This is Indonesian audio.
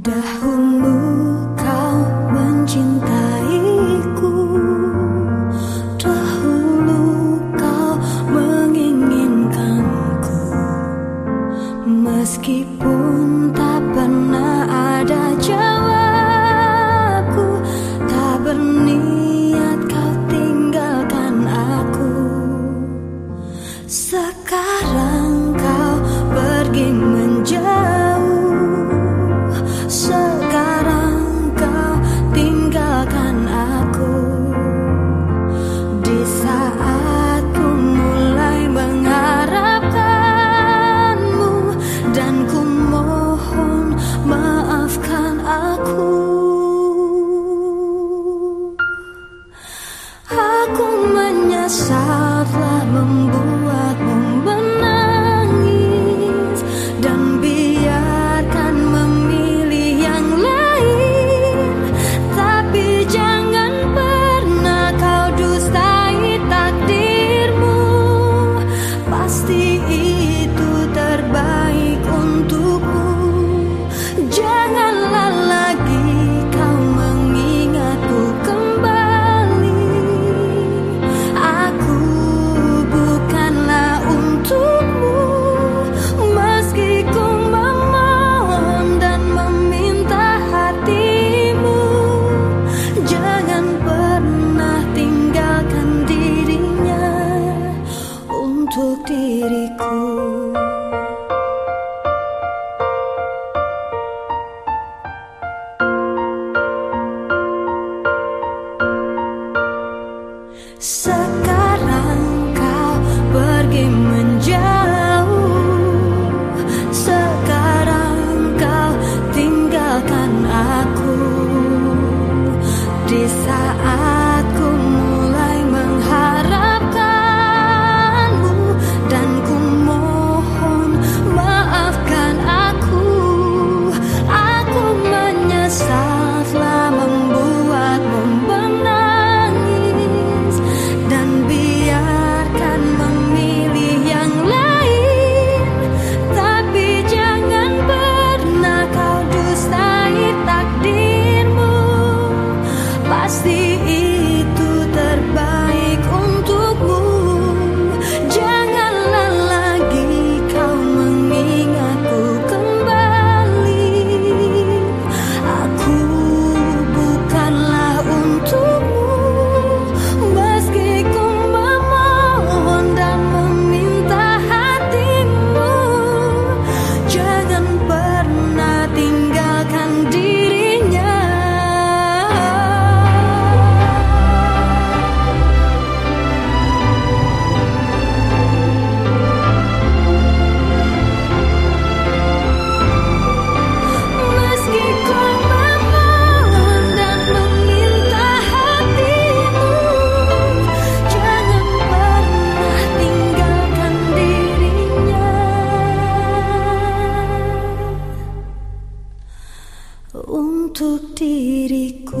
Dahulu kau mencintaiku. Dahulu kau menginginkanku. Meskipun tak pernah ada jawabku Tak berniat kau tinggalkan aku. Sekarang Aku menyesal telah membuat diriku. Sekarang kau pergi menjauh. Sekarang kau tinggalkan aku. Di saat untuk diriku.